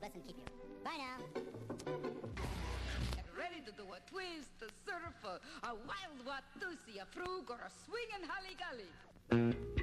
Bless and keep you. Bye now. Get ready to do a twist, a surf, a, a wild watusi, a frug, or a swingin' hully gully.